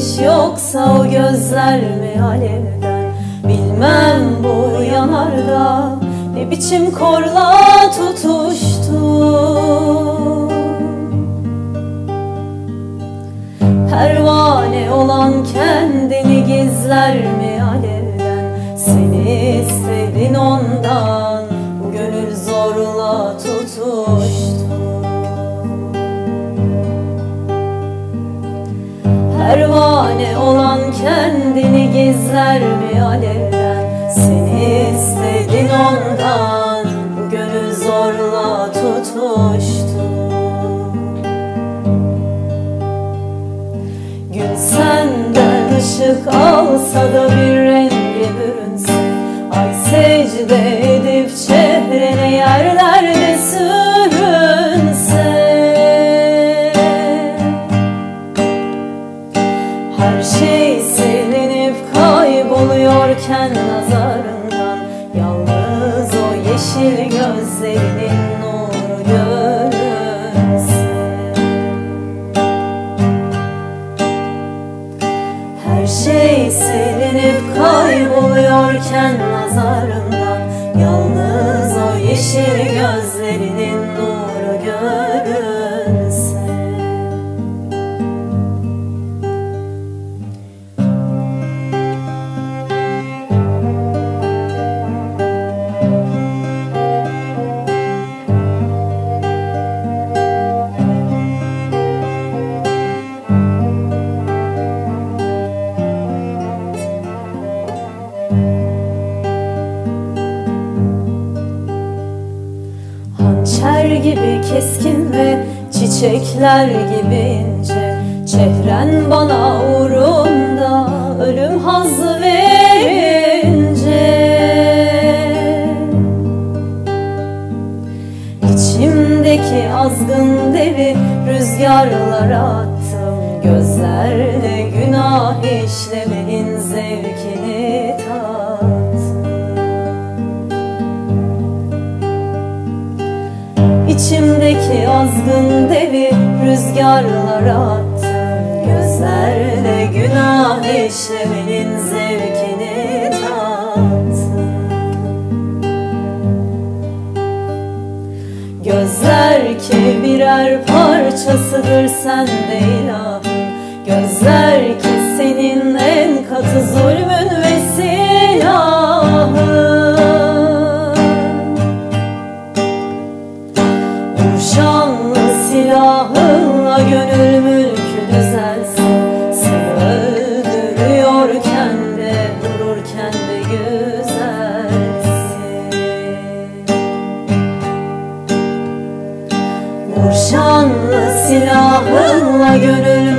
yoksa o gözler mi alevden? Bilmem bu yanarda ne biçim korla tutuştu. Pervane olan kendini gizler mi alevden? Seni istedin ondan bu gönül zorla tutuştu Pervane olan kendini gizler mi alevden Seni istedin ondan bu gönül zorla tutuştu Gün senden ışık alsa da bir renge bürünse Ay secde edip çehrene kayboluyorken nazarından Yalnız o yeşil gözlerinin nuru görünse Her şey silinip kayboluyorken nazarından Yalnız o yeşil gözlerinin Hançer gibi keskin ve çiçekler gibi ince. Çehren bana uğrunda ölüm hazzı verince. İçimdeki azgın devi rüzgarlara attım. Gözlerle günah işlemenin zevkini İçimdeki azgın devi rüzgarlara attım Gözlerle günah işlemenin zevkini tattım Gözler ki birer parçasıdır sende ilahım Gözler ki seni şanlı silahınla gönül mülkü düzelsin. Seni öldürüyorken de vururken de güzelsin. Vur şanlı silahınla gönül